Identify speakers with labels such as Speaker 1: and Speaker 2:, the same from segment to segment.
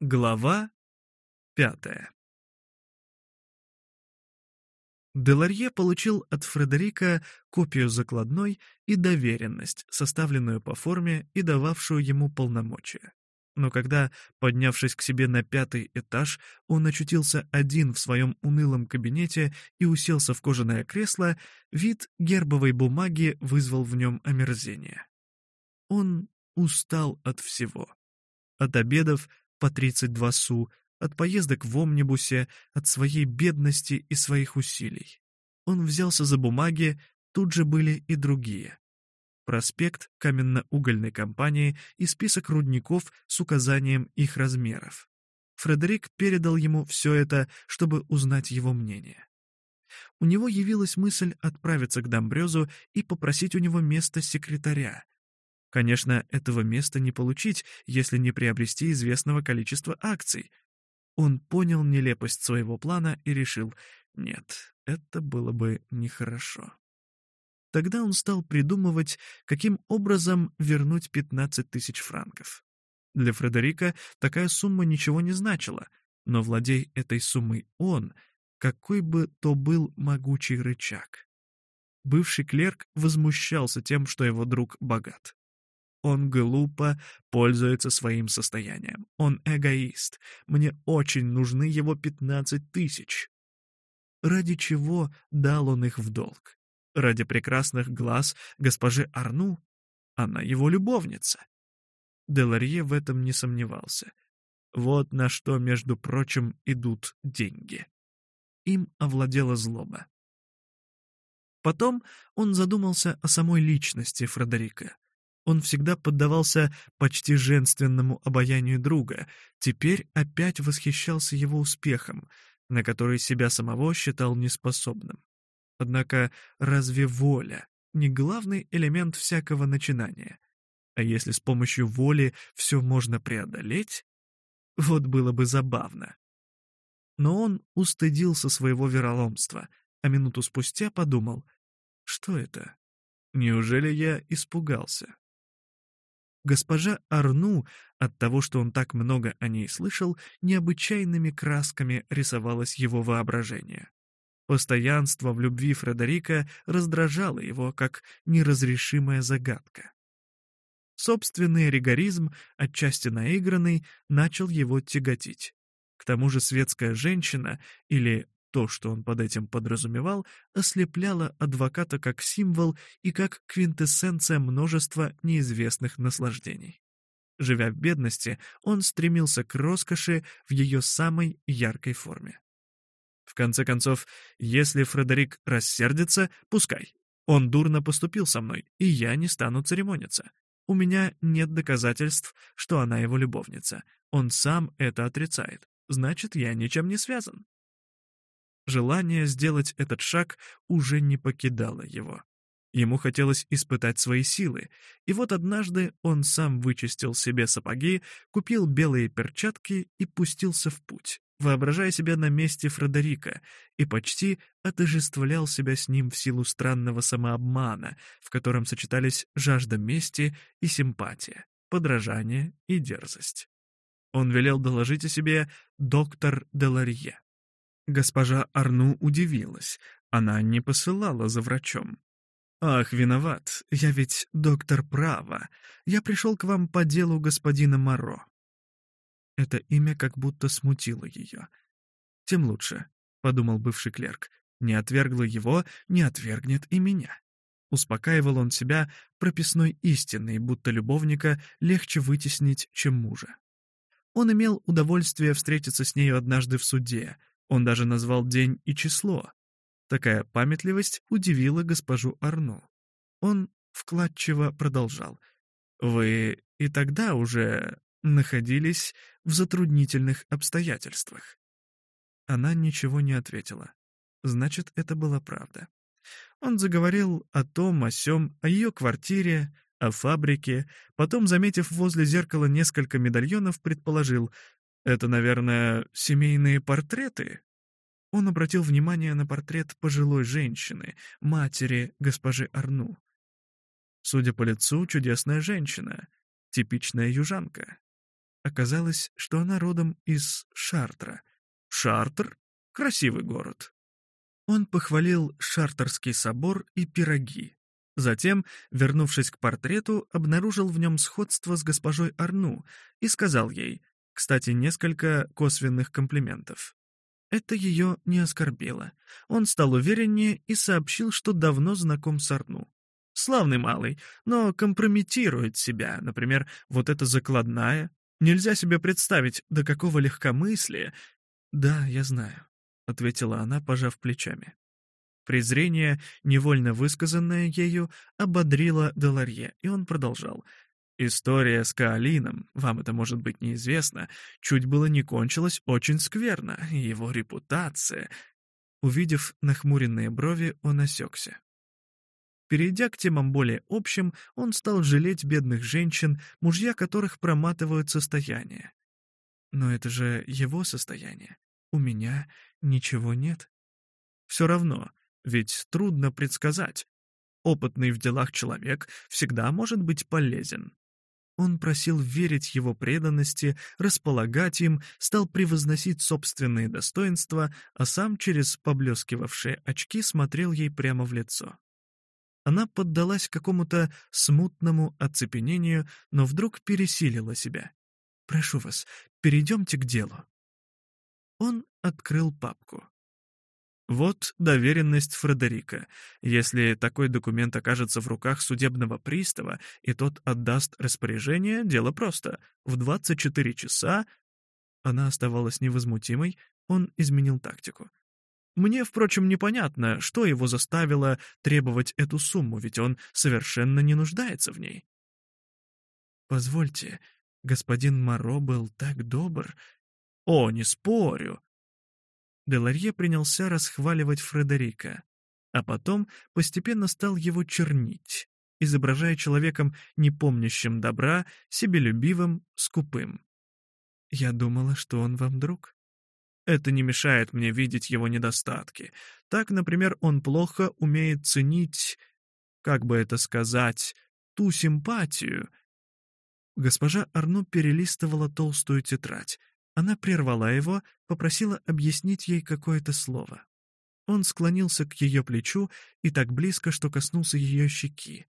Speaker 1: Глава пятая Деларье получил от Фредерика копию закладной и доверенность, составленную по форме и дававшую ему полномочия. Но когда, поднявшись к себе на пятый этаж, он очутился один в своем унылом кабинете и уселся в кожаное кресло, вид гербовой бумаги вызвал в нем омерзение. Он устал от всего. От обедов, по 32 су от поездок в Омнибусе, от своей бедности и своих усилий. Он взялся за бумаги, тут же были и другие. Проспект каменно-угольной компании и список рудников с указанием их размеров. Фредерик передал ему все это, чтобы узнать его мнение. У него явилась мысль отправиться к Домбрёзу и попросить у него место секретаря, Конечно, этого места не получить, если не приобрести известного количества акций. Он понял нелепость своего плана и решил, нет, это было бы нехорошо. Тогда он стал придумывать, каким образом вернуть 15 тысяч франков. Для Фредерика такая сумма ничего не значила, но владей этой суммой он, какой бы то был могучий рычаг. Бывший клерк возмущался тем, что его друг богат. Он глупо пользуется своим состоянием. Он эгоист. Мне очень нужны его 15 тысяч. Ради чего дал он их в долг? Ради прекрасных глаз госпожи Арну? Она его любовница. Деларье в этом не сомневался. Вот на что, между прочим, идут деньги. Им овладела злоба. Потом он задумался о самой личности Фредерика он всегда поддавался почти женственному обаянию друга, теперь опять восхищался его успехом, на который себя самого считал неспособным. Однако разве воля не главный элемент всякого начинания? А если с помощью воли все можно преодолеть? Вот было бы забавно. Но он устыдился своего вероломства, а минуту спустя подумал, что это? Неужели я испугался? Госпожа Арну, от того, что он так много о ней слышал, необычайными красками рисовалось его воображение. Постоянство в любви Фредерика раздражало его, как неразрешимая загадка. Собственный ригоризм, отчасти наигранный, начал его тяготить. К тому же светская женщина, или то, что он под этим подразумевал, ослепляло адвоката как символ и как квинтэссенция множества неизвестных наслаждений. Живя в бедности, он стремился к роскоши в ее самой яркой форме. В конце концов, если Фредерик рассердится, пускай. Он дурно поступил со мной, и я не стану церемониться. У меня нет доказательств, что она его любовница. Он сам это отрицает. Значит, я ничем не связан. Желание сделать этот шаг уже не покидало его. Ему хотелось испытать свои силы, и вот однажды он сам вычистил себе сапоги, купил белые перчатки и пустился в путь, воображая себя на месте Фредерика, и почти отожествлял себя с ним в силу странного самообмана, в котором сочетались жажда мести и симпатия, подражание и дерзость. Он велел доложить о себе доктор Деларье. Госпожа Арну удивилась. Она не посылала за врачом. «Ах, виноват. Я ведь доктор права. Я пришел к вам по делу господина Моро». Это имя как будто смутило ее. «Тем лучше», — подумал бывший клерк. «Не отвергло его, не отвергнет и меня». Успокаивал он себя прописной истиной, будто любовника легче вытеснить, чем мужа. Он имел удовольствие встретиться с нею однажды в суде — он даже назвал день и число. Такая памятливость удивила госпожу Арно. Он вкладчиво продолжал. «Вы и тогда уже находились в затруднительных обстоятельствах». Она ничего не ответила. Значит, это была правда. Он заговорил о том, о сём, о её квартире, о фабрике, потом, заметив возле зеркала несколько медальонов, предположил, это, наверное, семейные портреты? Он обратил внимание на портрет пожилой женщины, матери госпожи Арну. Судя по лицу, чудесная женщина, типичная южанка. Оказалось, что она родом из Шартра. Шартр — красивый город. Он похвалил Шартерский собор и пироги. Затем, вернувшись к портрету, обнаружил в нем сходство с госпожой Арну и сказал ей — кстати, несколько косвенных комплиментов. Это ее не оскорбило. Он стал увереннее и сообщил, что давно знаком с Арну. Славный малый, но компрометирует себя. Например, вот эта закладная. Нельзя себе представить, до какого легкомыслия. «Да, я знаю», — ответила она, пожав плечами. Презрение, невольно высказанное ею, ободрило Деларье, и он продолжал — История с Каолином, вам это может быть неизвестно, чуть было не кончилась очень скверно, его репутация... Увидев нахмуренные брови, он осекся. Перейдя к темам более общим, он стал жалеть бедных женщин, мужья которых проматывают состояние. Но это же его состояние. У меня ничего нет. Все равно, ведь трудно предсказать. Опытный в делах человек всегда может быть полезен. Он просил верить его преданности, располагать им, стал превозносить собственные достоинства, а сам через поблескивавшие очки смотрел ей прямо в лицо. Она поддалась какому-то смутному оцепенению, но вдруг пересилила себя. «Прошу вас, перейдемте к делу». Он открыл папку. Вот доверенность Фредерика. Если такой документ окажется в руках судебного пристава, и тот отдаст распоряжение, дело просто. В 24 часа... Она оставалась невозмутимой, он изменил тактику. Мне, впрочем, непонятно, что его заставило требовать эту сумму, ведь он совершенно не нуждается в ней. «Позвольте, господин Моро был так добр». «О, не спорю», Деларье принялся расхваливать Фредерика, а потом постепенно стал его чернить, изображая человеком, не помнящим добра, себелюбивым, скупым. «Я думала, что он вам друг», это не мешает мне видеть его недостатки. Так, например, он плохо умеет ценить, как бы это сказать, ту симпатию. Госпожа Арну перелистывала толстую тетрадь. Она прервала его, попросила объяснить ей какое-то слово. Он склонился к ее плечу и так близко, что коснулся ее щеки.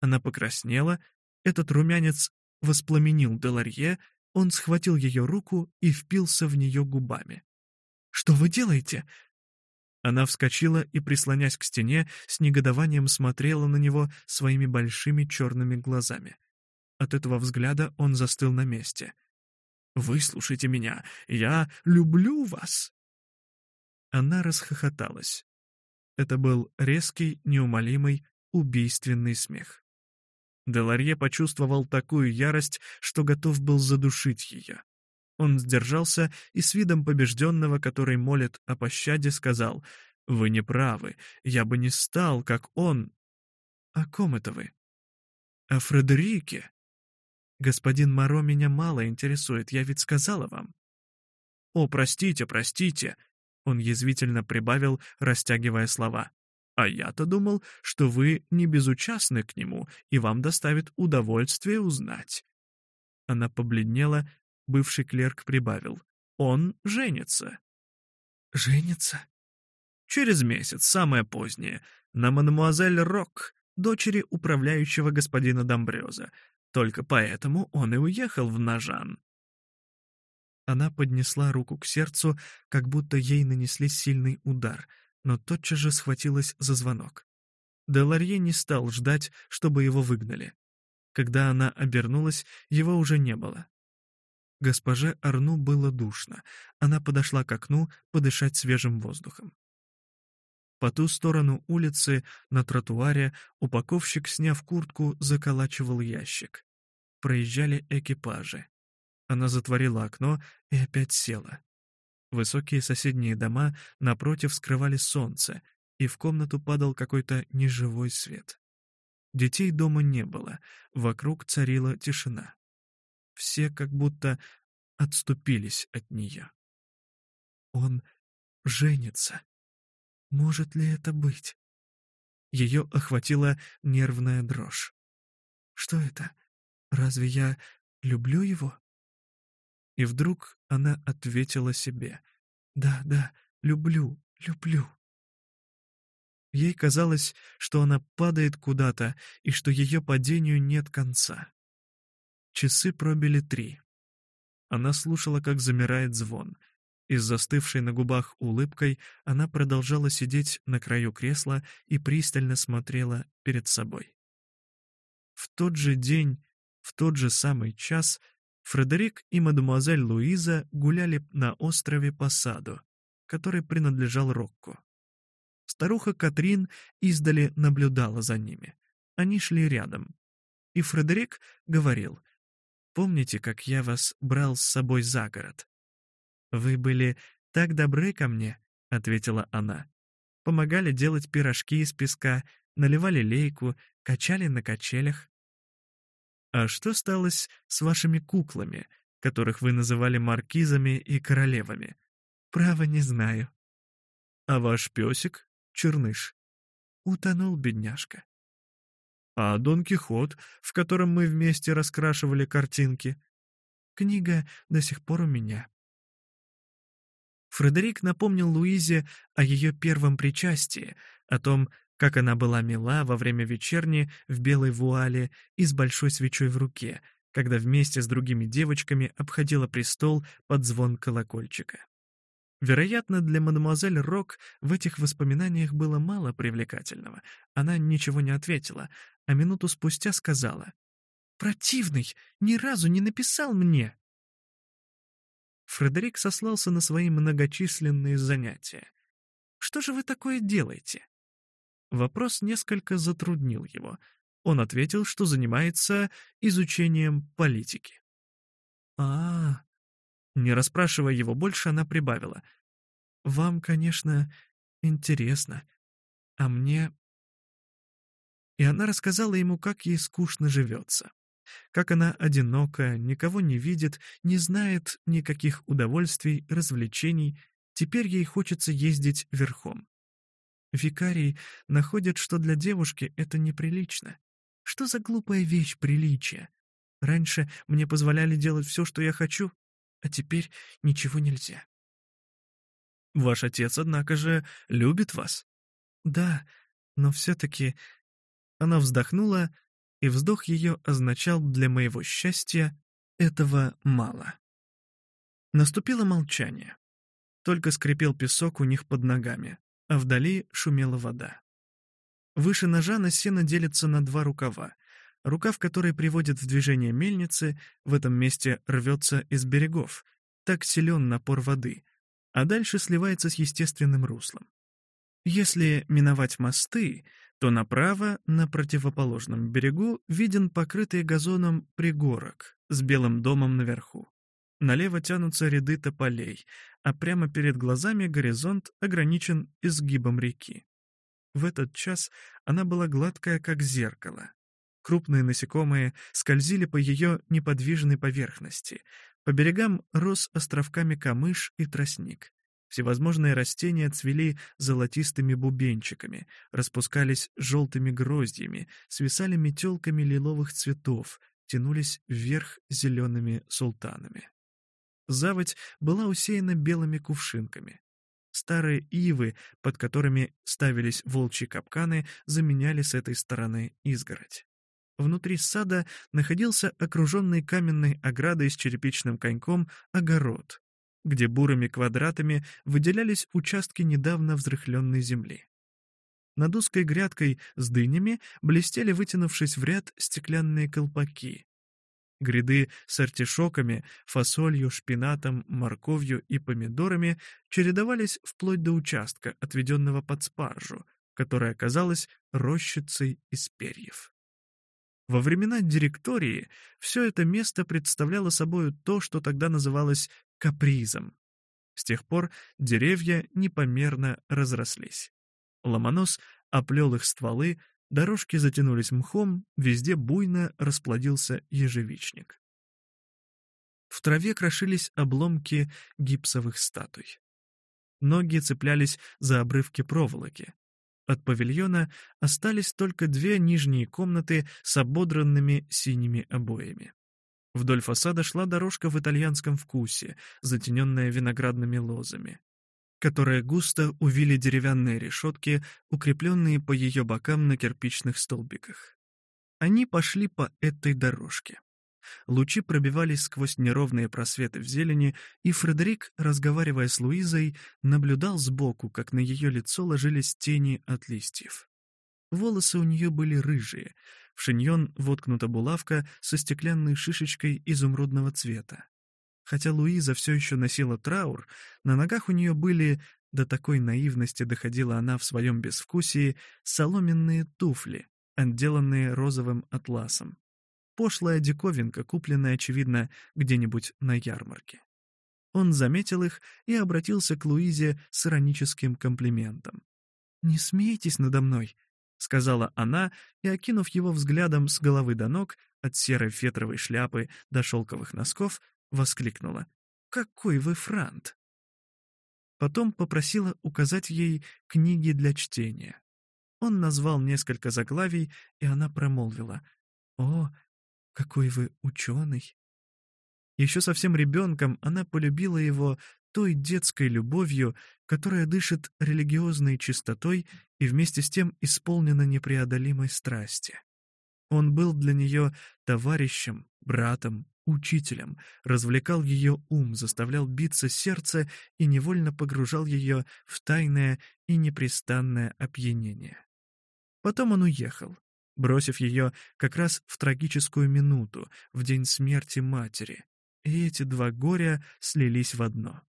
Speaker 1: Она покраснела, этот румянец воспламенил Деларье, он схватил ее руку и впился в нее губами. «Что вы делаете?» Она вскочила и, прислонясь к стене, с негодованием смотрела на него своими большими черными глазами. От этого взгляда он застыл на месте. Выслушайте меня, я люблю вас!» Она расхохоталась. Это был резкий, неумолимый, убийственный смех. Деларье почувствовал такую ярость, что готов был задушить ее. Он сдержался и с видом побежденного, который молит о пощаде, сказал «Вы не правы, я бы не стал, как он». «О ком это вы?» «О Фредерике», Господин Моро меня мало интересует, я ведь сказала вам. О, простите, простите, он язвительно прибавил, растягивая слова. А я-то думал, что вы не безучастны к нему, и вам доставит удовольствие узнать. Она побледнела, бывший клерк прибавил. Он женится. Женится? Через месяц, самое позднее, на мадемуазель Рок, дочери управляющего господина Домбрёза, только поэтому он и уехал в Нажан. Она поднесла руку к сердцу, как будто ей нанесли сильный удар, но тотчас же схватилась за звонок. Деларье не стал ждать, чтобы его выгнали. Когда она обернулась, его уже не было. Госпоже Арну было душно. Она подошла к окну подышать свежим воздухом. По ту сторону улицы, на тротуаре, упаковщик, сняв куртку, заколачивал ящик проезжали экипажи. Она затворила окно и опять села. Высокие соседние дома напротив скрывали солнце, и в комнату падал какой-то неживой свет. Детей дома не было, вокруг царила тишина. Все как будто отступились от нее. «Он женится. Может ли это быть?» Ее охватила нервная дрожь. «Что это? Разве я люблю его?» И вдруг она ответила себе «Да, да, люблю, люблю». Ей казалось, что она падает куда-то и что ее падению нет конца. Часы пробили три. Она слушала, как замирает звон. И с застывшей на губах улыбкой она продолжала сидеть на краю кресла и пристально смотрела перед собой. В тот же день в тот же самый час Фредерик и мадемуазель Луиза гуляли на острове Посаду, который принадлежал Рокко. Старуха Катрин издали наблюдала за ними. Они шли рядом. И Фредерик говорил, «Помните, как я вас брал с собой за город?» «Вы были так добры ко мне», — ответила она. «Помогали делать пирожки из песка, наливали лейку, качали на качелях. А что сталось с вашими куклами, которых вы называли маркизами и королевами? Право не знаю. А ваш песик, Черныш, утонул бедняжка. А Дон Кихот, в котором мы вместе раскрашивали картинки? Книга до сих пор у меня. Фредерик напомнил Луизе о ее первом причастии, о том, как она была мила во время вечерни в белой вуале и с большой свечой в руке, когда вместе с другими девочками обходила престол под звон колокольчика. Вероятно, для мадемуазель Рок в этих воспоминаниях было мало привлекательного. Она ничего не ответила, а минуту спустя сказала «Противный! Ни разу не написал мне!» Фредерик сослался на свои многочисленные занятия. «Что же вы такое делаете?» Вопрос несколько затруднил его. Он ответил, что занимается изучением политики. а. Не расспрашивая его больше, она прибавила. «Вам, конечно, интересно, а мне...» И она рассказала ему, как ей скучно живется как она одинока, никого не видит, не знает никаких удовольствий, развлечений, теперь ей хочется ездить верхом. Викарий находят, что для девушки это неприлично. Что за глупая вещь приличия? Раньше мне позволяли делать все, что я хочу, а теперь ничего нельзя. Ваш отец, однако же, любит вас. Да, но все-таки... Она вздохнула, и вздох ее означал для моего счастья этого мало. Наступило молчание. Только скрипел песок у них под ногами. А Вдали шумела вода. Выше ножа на сено делится на два рукава. Рукав, который приводит в движение мельницы, в этом месте рвется из берегов. Так силен напор воды. А дальше сливается с естественным руслом. Если миновать мосты, то направо, на противоположном берегу, виден покрытый газоном пригорок с белым домом наверху. Налево тянутся ряды тополей, а прямо перед глазами горизонт ограничен изгибом реки. В этот час она была гладкая, как зеркало. Крупные насекомые скользили по ее неподвижной поверхности. По берегам рос островками камыш и тростник. Всевозможные растения цвели золотистыми бубенчиками, распускались желтыми гроздьями, свисали метелками лиловых цветов, тянулись вверх зелеными султанами заводь была усеяна белыми кувшинками. Старые ивы, под которыми ставились волчьи капканы, заменяли с этой стороны изгородь. Внутри сада находился окруженный каменной оградой с черепичным коньком огород, где бурыми квадратами выделялись участки недавно взрыхленной земли. Над узкой грядкой с дынями блестели, вытянувшись в ряд, стеклянные колпаки, Гряды с артишоками, фасолью, шпинатом, морковью и помидорами чередовались вплоть до участка, отведенного под спаржу, которая оказалась рощицей из перьев. Во времена директории все это место представляло собой то, что тогда называлось капризом. С тех пор деревья непомерно разрослись. Ломонос оплел их стволы Дорожки затянулись мхом, везде буйно расплодился ежевичник. В траве крошились обломки гипсовых статуй. Ноги цеплялись за обрывки проволоки. От павильона остались только две нижние комнаты с ободранными синими обоями. Вдоль фасада шла дорожка в итальянском вкусе, затененная виноградными лозами которая густо увили деревянные решетки, укрепленные по ее бокам на кирпичных столбиках. Они пошли по этой дорожке. Лучи пробивались сквозь неровные просветы в зелени, и Фредерик, разговаривая с Луизой, наблюдал сбоку, как на ее лицо ложились тени от листьев. Волосы у нее были рыжие, в шиньон воткнута булавка со стеклянной шишечкой изумрудного цвета. Хотя Луиза все еще носила траур, на ногах у нее были, до такой наивности доходила она в своем безвкусии, соломенные туфли, отделанные розовым атласом. Пошлая диковинка, купленная, очевидно, где-нибудь на ярмарке. Он заметил их и обратился к Луизе с ироническим комплиментом. «Не смейтесь надо мной», — сказала она, и, окинув его взглядом с головы до ног, от серой фетровой шляпы до шелковых носков, воскликнула. «Какой вы франт!» Потом попросила указать ей книги для чтения. Он назвал несколько заглавий, и она промолвила. «О, какой вы ученый!» Еще совсем ребенком она полюбила его той детской любовью, которая дышит религиозной чистотой и вместе с тем исполнена непреодолимой страсти. Он был для нее товарищем, братом, учителем, развлекал ее ум, заставлял биться сердце и невольно погружал ее в тайное и непрестанное опьянение. Потом он уехал, бросив ее как раз в трагическую минуту, в день смерти матери, и эти два горя слились в одно.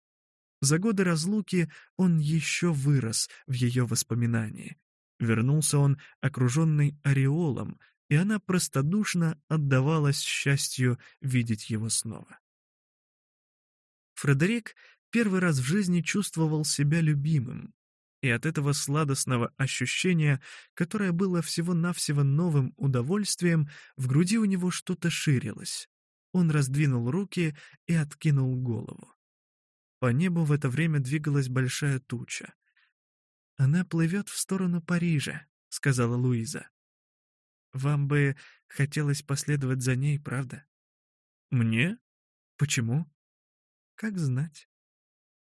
Speaker 1: За годы разлуки он еще вырос в ее воспоминании. Вернулся он, окруженный ореолом, и она простодушно отдавалась счастью видеть его снова. Фредерик первый раз в жизни чувствовал себя любимым, и от этого сладостного ощущения, которое было всего-навсего новым удовольствием, в груди у него что-то ширилось. Он раздвинул руки и откинул голову. По небу в это время двигалась большая туча. «Она плывет в сторону Парижа», — сказала Луиза. Вам бы хотелось последовать за ней, правда? Мне? Почему? Как знать.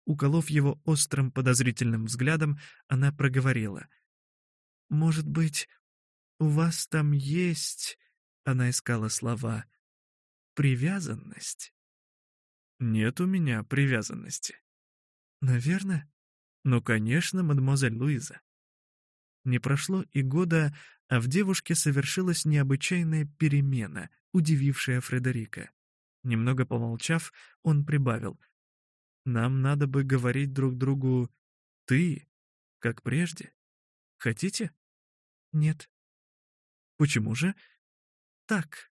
Speaker 1: Уколов его острым подозрительным взглядом, она проговорила. «Может быть, у вас там есть...» — она искала слова. «Привязанность?» «Нет у меня привязанности». «Наверное?» «Ну, конечно, мадемуазель Луиза. Не прошло и года, а в девушке совершилась необычайная перемена, удивившая Фредерика. Немного помолчав, он прибавил. «Нам надо бы говорить друг другу «ты», как прежде. Хотите?» «Нет». «Почему же?» «Так».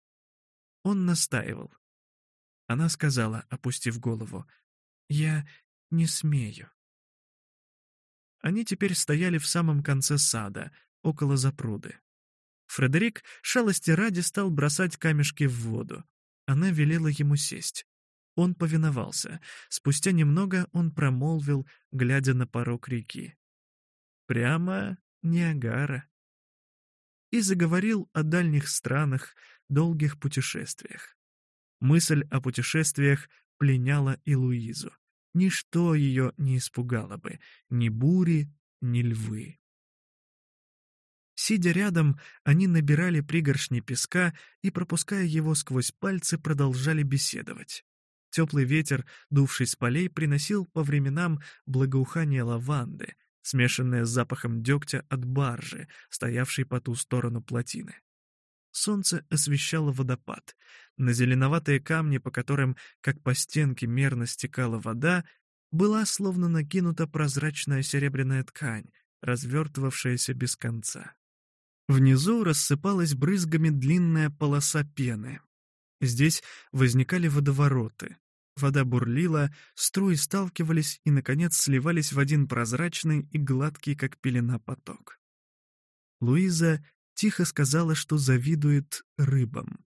Speaker 1: Он настаивал. Она сказала, опустив голову, «Я не смею». Они теперь стояли в самом конце сада, около запруды. Фредерик шалости ради стал бросать камешки в воду. Она велела ему сесть. Он повиновался. Спустя немного он промолвил, глядя на порог реки. «Прямо Ниагара». И заговорил о дальних странах, долгих путешествиях. Мысль о путешествиях пленяла и Луизу. Ничто ее не испугало бы, ни бури, ни львы. Сидя рядом, они набирали пригоршни песка и, пропуская его сквозь пальцы, продолжали беседовать. Теплый ветер, дувший с полей, приносил по временам благоухание лаванды, смешанное с запахом дегтя от баржи, стоявшей по ту сторону плотины солнце освещало водопад. На зеленоватые камни, по которым, как по стенке, мерно стекала вода, была словно накинута прозрачная серебряная ткань, развертывавшаяся без конца. Внизу рассыпалась брызгами длинная полоса пены. Здесь возникали водовороты. Вода бурлила, струи сталкивались и, наконец, сливались в один прозрачный и гладкий, как пелена, поток. Луиза тихо сказала, что завидует рыбам.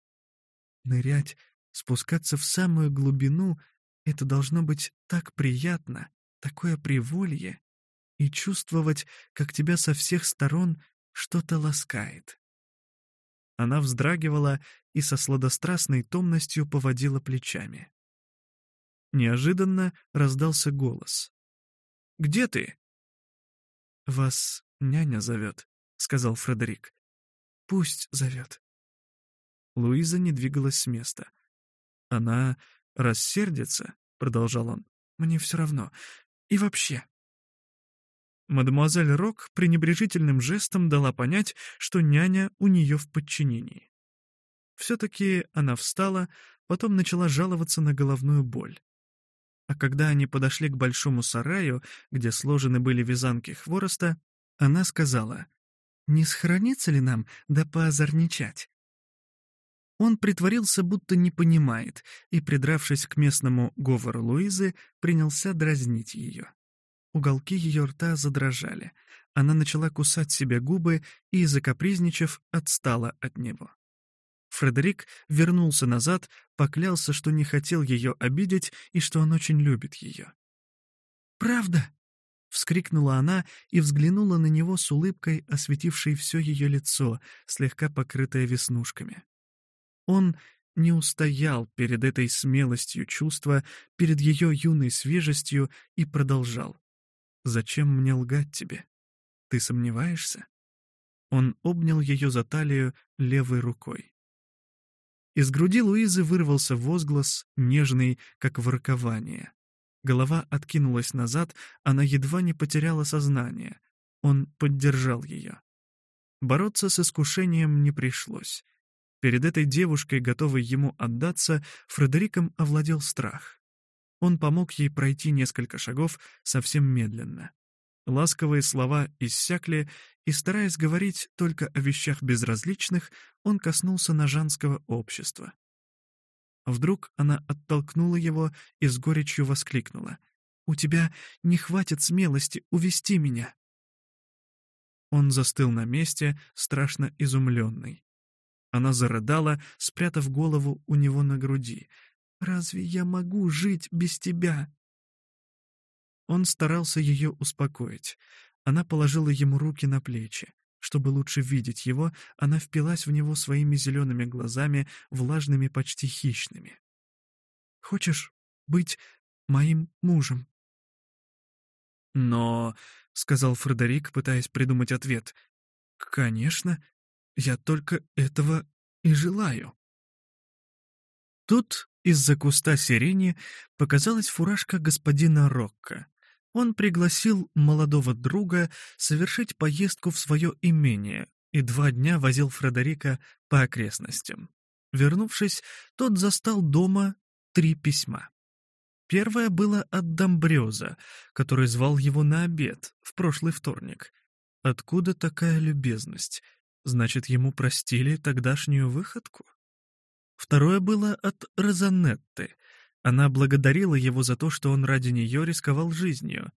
Speaker 1: Нырять, спускаться в самую глубину — это должно быть так приятно, такое приволье, и чувствовать, как тебя со всех сторон что-то ласкает. Она вздрагивала и со сладострастной томностью поводила плечами. Неожиданно раздался голос. «Где ты?» «Вас няня зовет», — сказал Фредерик. Пусть зовет». Луиза не двигалась с места. «Она рассердится», — продолжал он. «Мне все равно. И вообще». Мадемуазель Рок пренебрежительным жестом дала понять, что няня у нее в подчинении. Все-таки она встала, потом начала жаловаться на головную боль. А когда они подошли к большому сараю, где сложены были вязанки хвороста, она сказала, не схоронится ли нам да поозорничать? Он притворился, будто не понимает, и, придравшись к местному говору Луизы, принялся дразнить ее. Уголки ее рта задрожали. Она начала кусать себе губы и, закапризничав, отстала от него. Фредерик вернулся назад, поклялся, что не хотел ее обидеть и что он очень любит ее. «Правда?» Вскрикнула она и взглянула на него с улыбкой, осветившей все ее лицо, слегка покрытое веснушками. Он не устоял перед этой смелостью чувства, перед ее юной свежестью и продолжал. «Зачем мне лгать тебе? Ты сомневаешься?» Он обнял ее за талию левой рукой. Из груди Луизы вырвался возглас, нежный, как воркование. Голова откинулась назад, она едва не потеряла сознание. Он поддержал ее. Бороться с искушением не пришлось. Перед этой девушкой, готовой ему отдаться, Фредериком овладел страх. Он помог ей пройти несколько шагов совсем медленно. Ласковые слова иссякли, и, стараясь говорить только о вещах безразличных, он коснулся нажанского общества. Вдруг она оттолкнула его и с горечью воскликнула. «У тебя не хватит смелости увести меня!» Он застыл на месте, страшно изумленный. Она зарыдала, спрятав голову у него на груди. «Разве я могу жить без тебя?» Он старался ее успокоить. Она положила ему руки на плечи. Чтобы лучше видеть его, она впилась в него своими зелеными глазами, влажными, почти хищными. «Хочешь быть моим мужем?» «Но...» — сказал Фредерик, пытаясь придумать ответ. «Конечно, я только этого и желаю». Тут из-за куста сирени показалась фуражка господина Рокко. Он пригласил молодого друга совершить поездку в свое имение и два дня возил Фредерика по окрестностям. Вернувшись, тот застал дома три письма. Первое было от Домбрёза, который звал его на обед в прошлый вторник. Откуда такая любезность? Значит, ему простили тогдашнюю выходку? Второе было от Розанетты, она благодарила его за то, что он ради нее рисковал жизнью.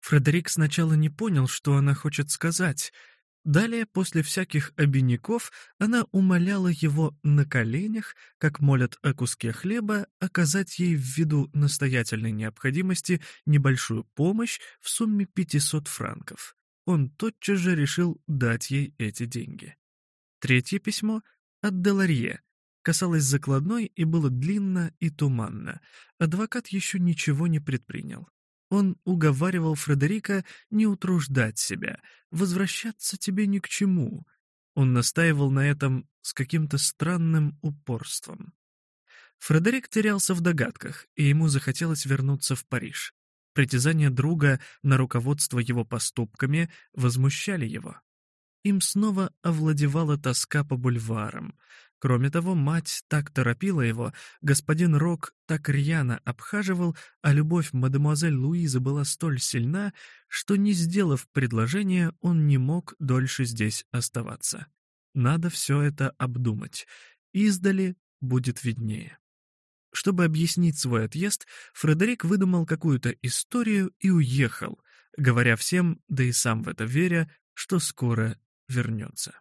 Speaker 1: Фредерик сначала не понял, что она хочет сказать. Далее, после всяких обиняков, она умоляла его на коленях, как молят о куске хлеба, оказать ей ввиду настоятельной необходимости небольшую помощь в сумме 500 франков. Он тотчас же решил дать ей эти деньги. Третье письмо от Деларье, касалось закладной и было длинно и туманно. Адвокат еще ничего не предпринял. Он уговаривал Фредерика не утруждать себя, возвращаться тебе ни к чему. Он настаивал на этом с каким-то странным упорством. Фредерик терялся в догадках, и ему захотелось вернуться в Париж. Притязания друга на руководство его поступками возмущали его. Им снова овладевала тоска по бульварам, Кроме того, мать так торопила его, господин Рок так рьяно обхаживал, а любовь мадемуазель Луизы была столь сильна, что, не сделав предложение, он не мог дольше здесь оставаться. Надо все это обдумать. Издали будет виднее. Чтобы объяснить свой отъезд, Фредерик выдумал какую-то историю и уехал, говоря всем, да и сам в это веря, что скоро вернется.